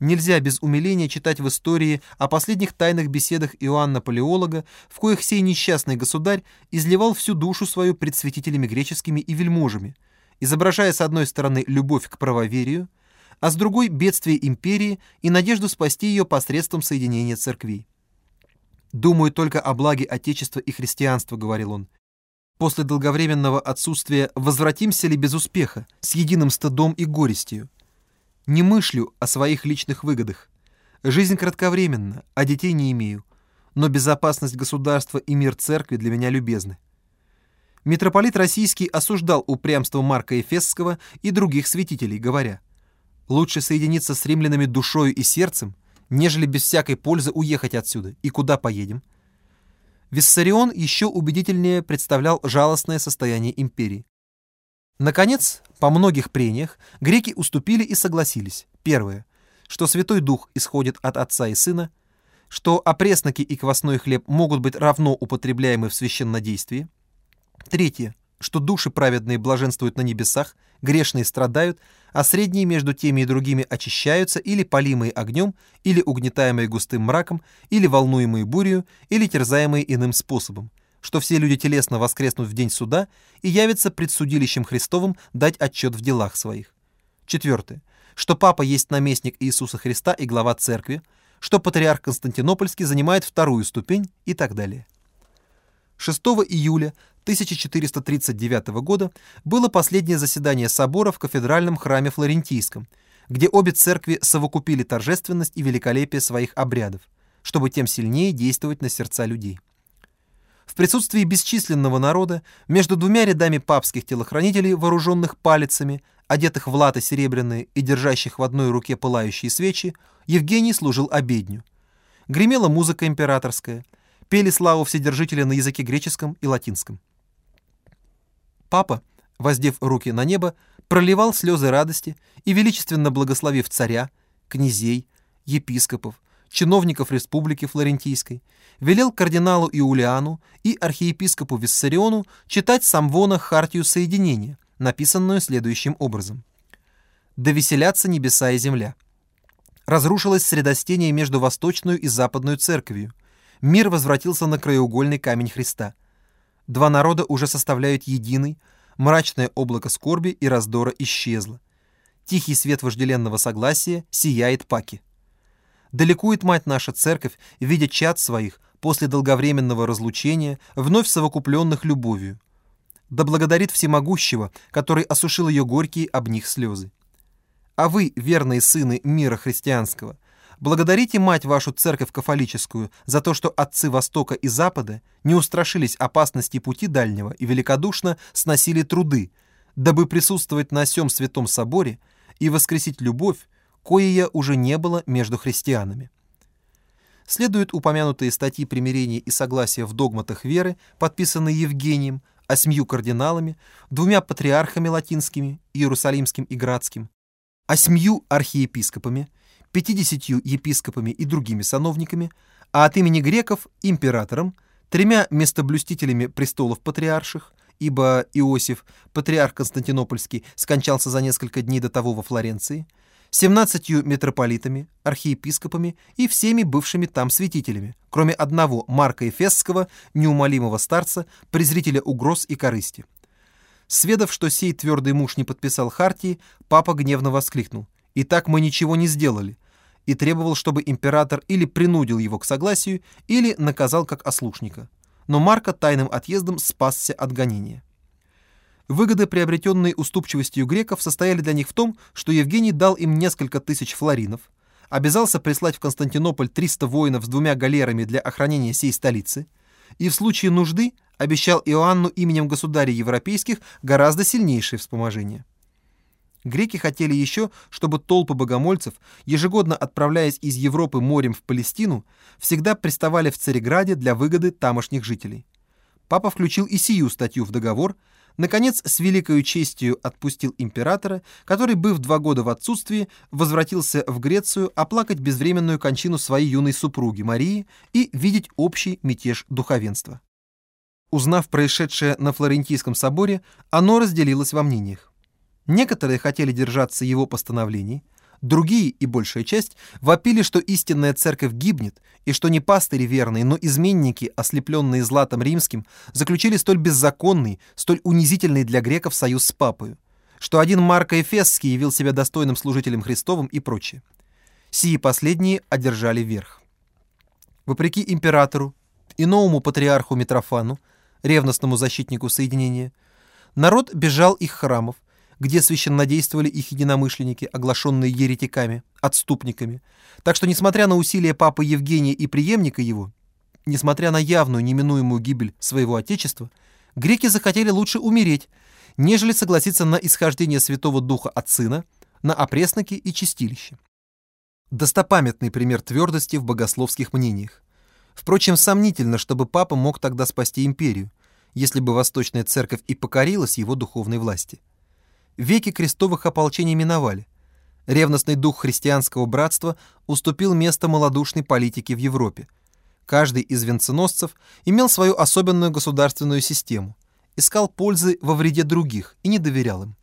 Нельзя без умиления читать в истории о последних тайных беседах Иоанна Палеолога, в коих сей несчастный государь изливал всю душу свою пред святителями греческими и вельможами, изображая с одной стороны любовь к правоверию, а с другой — бедствие империи и надежду спасти ее посредством соединения церквей. «Думаю только о благе Отечества и христианства», — говорил он. «После долговременного отсутствия возвратимся ли без успеха, с единым стыдом и горестью? Не мыслю о своих личных выгодах. Жизнь кратковременна, а детей не имею. Но безопасность государства и мир церкви для меня любезны. Митрополит Российский осуждал упрямство Марка Эфесского и других святителей, говоря, «Лучше соединиться с римлянами душою и сердцем, нежели без всякой пользы уехать отсюда. И куда поедем?» Виссарион еще убедительнее представлял жалостное состояние империи. Наконец, по многих прениях греки уступили и согласились. Первое, что Святой Дух исходит от Отца и Сына, что опресноки и квасной хлеб могут быть равно употребляемы в священнодействии. Третье, что души праведные блаженствуют на небесах, грешные страдают, а средние между теми и другими очищаются или полимые огнем, или угнетаемые густым мраком, или волнуемые бурью, или терзаемые иным способом, что все люди телесно воскреснут в день суда и явятся пред судилищем Христовым дать отчет в делах своих. Четвертое. Что Папа есть наместник Иисуса Христа и глава церкви, что патриарх Константинопольский занимает вторую ступень и так далее. 6 июля 1439 года было последнее заседание собора в кафедральном храме Флорентийском, где обе церкви совокупили торжественность и великолепие своих обрядов, чтобы тем сильнее действовать на сердца людей. В присутствии бесчисленного народа между двумя рядами папских телохранителей, вооруженных палицами, одетых в латы серебряные и держащих в одной руке пылающие свечи, Евгений служил обедню. Гремела музыка императорская, пели славу Вседержителя на языке греческом и латинском. Папа, воздев руки на небо, проливал слезы радости и, величественно благословив царя, князей, епископов, чиновников республики Флорентийской, велел кардиналу Иулиану и архиепископу Виссариону читать самвона Хартию Соединения, написанную следующим образом. «Да веселятся небеса и земля». Разрушилось средостение между восточную и западную церковью. Мир возвратился на краеугольный камень Христа. Два народа уже составляют единый, мрачное облако скорби и раздора исчезло. Тихий свет вожделенного согласия сияет паки. Далекует мать наша церковь, видя чад своих после долговременного разлучения, вновь совокупленных любовью. Да благодарит всемогущего, который осушил ее горькие об них слезы. А вы, верные сыны мира христианского, благодарите мать вашу церковь кафолическую за то, что отцы Востока и Запада не устрашились опасности пути дальнего и великодушно сносили труды, дабы присутствовать на сем святом соборе и воскресить любовь, коея уже не было между христианами. Следуют упомянутые статьи примирения и согласия в догматах веры, подписанные Евгением, осьмью кардиналами, двумя патриархами латинскими, Иерусалимским и Градским, осьмью архиепископами, пятидесятью епископами и другими сановниками, а от имени греков – императором, тремя местоблюстителями престолов патриарших, ибо Иосиф, патриарх Константинопольский, скончался за несколько дней до того во Флоренции – семнадцатью митрополитами, архиепископами и всеми бывшими там святителями, кроме одного Марка Эфесского, неумолимого старца, презрителя угроз и корысти. Сведав, что сей твердый муж не подписал хартии, папа гневно воскликнул. «И так мы ничего не сделали», и требовал, чтобы император или принудил его к согласию, или наказал как ослушника. Но Марка тайным отъездом спасся от гонения. Выгоды, приобретенные уступчивостью греков, состояли для них в том, что Евгений дал им несколько тысяч флоринов, обязался прислать в Константинополь 300 воинов с двумя галерами для охранения сей столицы, и в случае нужды обещал Иоанну именем государей европейских гораздо сильнейшее вспоможение. Греки хотели еще, чтобы толпы богомольцев, ежегодно отправляясь из Европы морем в Палестину, всегда приставали в Цареграде для выгоды тамошних жителей. Папа включил и сию статью в договор, наконец, с великою честью отпустил императора, который, быв два года в отсутствии, возвратился в Грецию оплакать безвременную кончину своей юной супруги Марии и видеть общий мятеж духовенства. Узнав происшедшее на Флорентийском соборе, оно разделилось во мнениях. Некоторые хотели держаться его постановлений, Другие, и большая часть, вопили, что истинная церковь гибнет, и что не пастыри верные, но изменники, ослепленные златом римским, заключили столь беззаконный, столь унизительный для греков союз с папою, что один Марко Эфесский явил себя достойным служителем Христовым и прочее. Сии последние одержали верх. Вопреки императору и новому патриарху Митрофану, ревностному защитнику соединения, народ бежал их храмов, где священнодействовали их единомышленники, оглашенные еретиками, отступниками. Так что, несмотря на усилия папы Евгения и преемника его, несмотря на явную неминуемую гибель своего отечества, греки захотели лучше умереть, нежели согласиться на исхождение Святого Духа от Сына, на опресноки и чистилище. Достопамятный пример твердости в богословских мнениях. Впрочем, сомнительно, чтобы папа мог тогда спасти империю, если бы Восточная Церковь и покорилась его духовной власти. Веки крестовых ополчений миновали. Ревностный дух христианского братства уступил место малодушной политике в Европе. Каждый из венценосцев имел свою особенную государственную систему, искал пользы во вреде других и не доверял им.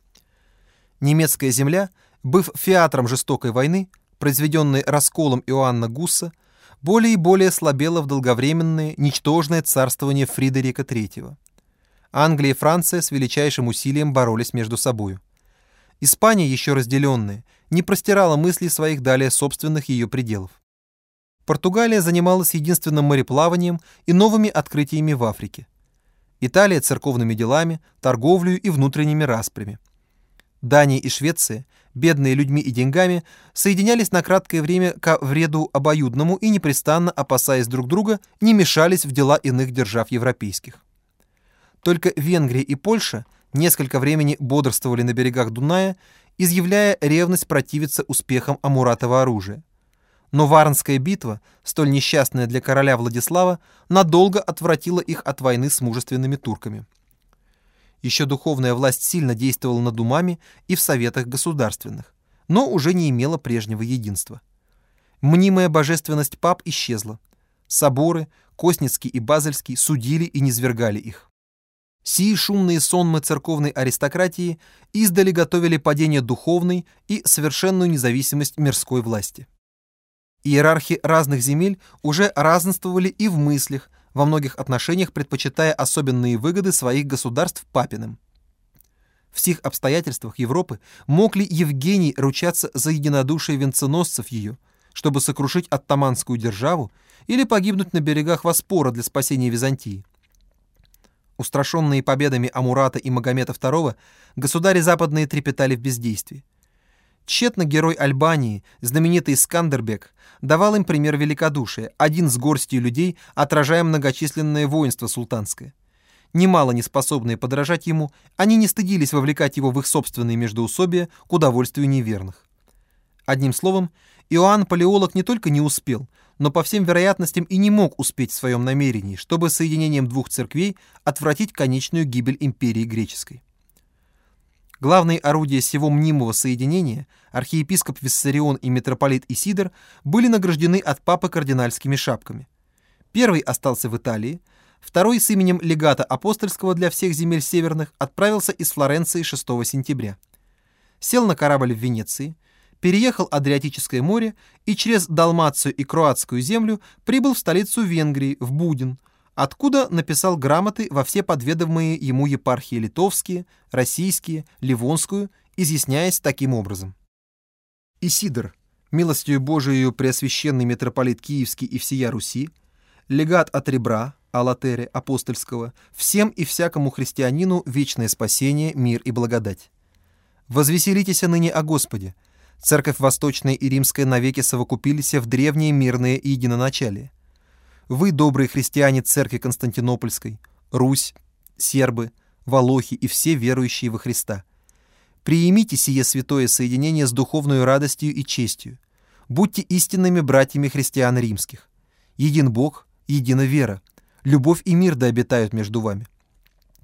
Немецкая земля, быв фиатром жестокой войны, произведенной расколом Иоанна Гусса, более и более слабела в долговременное, ничтожное царствование Фридерика III. Англия и Франция с величайшим усилием боролись между собою. Испания, еще разделенная, не простирала мыслей своих далее собственных ее пределов. Португалия занималась единственным мореплаванием и новыми открытиями в Африке. Италия церковными делами, торговлей и внутренними распрями. Дания и Швеция, бедные людьми и деньгами, соединялись на краткое время ко вреду обоюдному и непрестанно, опасаясь друг друга, не мешались в дела иных держав европейских. Только Венгрия и Польша несколько времени бодрствовали на берегах Дуная, изъявляя ревность противиться успехам Амуратова оружия. Но Варнская битва, столь несчастная для короля Владислава, надолго отвратила их от войны с мужественными турками. Еще духовная власть сильно действовала над умами и в советах государственных, но уже не имела прежнего единства. Мнимая божественность пап исчезла. Соборы, Косницкий и Базельский, судили и низвергали их. Сии шумные сонмы церковной аристократии издали готовили падение духовной и совершенную независимость мирской власти. Иерархи разных земель уже разнствовали и в мыслях, во многих отношениях предпочитая особенные выгоды своих государств папиным. В сих обстоятельствах Европы мог ли Евгений ручаться за единодушие венценосцев ее, чтобы сокрушить оттаманскую державу или погибнуть на берегах Воспора для спасения Византии? Устрашенные победами Амурата и Магомета II, государи западные трепетали в бездействии. Тщетно герой Альбании, знаменитый Скандербек, давал им пример великодушия, один с горстью людей, отражая многочисленное воинство султанское. Немало не способные подражать ему, они не стыдились вовлекать его в их собственные междоусобия к удовольствию неверных. Одним словом, Иоанн Палеолог не только не успел, но по всем вероятностям и не мог успеть в своем намерении, чтобы соединением двух церквей отвратить конечную гибель империи греческой. Главные орудия всего мнимого соединения, архиепископ Виссарион и митрополит Исидор, были награждены от папы кардинальскими шапками. Первый остался в Италии, второй с именем легата апостольского для всех земель северных отправился из Флоренции 6 сентября. Сел на корабль в Венеции, переехал Адриатическое море и через Далмацию и Кроатскую землю прибыл в столицу Венгрии, в Будин, откуда написал грамоты во все подведомые ему епархии литовские, российские, ливонскую, изъясняясь таким образом. Исидор, милостью Божией преосвященный митрополит Киевский и всея Руси, легат от ребра, Алатере апостольского, всем и всякому христианину вечное спасение, мир и благодать. Возвеселитесь ныне о Господе, Церковь Восточная и Римская навеки совокупились в древнее мирное единоначалие. Вы, добрые христиане Церкви Константинопольской, Русь, сербы, волохи и все верующие во Христа, приимите сие святое соединение с духовной радостью и честью. Будьте истинными братьями христиан римских. Един Бог, едина вера, любовь и мир да обитают между вами.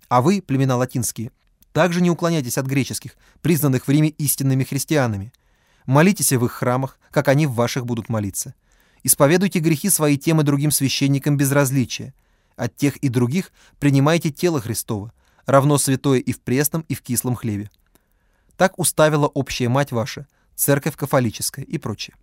А вы, племена латинские, также не уклоняйтесь от греческих, признанных в Риме истинными христианами – Молитесь в их храмах, как они в ваших будут молиться. Исповедуйте грехи свои тем и другим священникам безразличия. От тех и других принимайте тело Христово, равно святое и в пресном, и в кислом хлебе. Так уставила общая мать ваша, церковь кафолическая и прочее.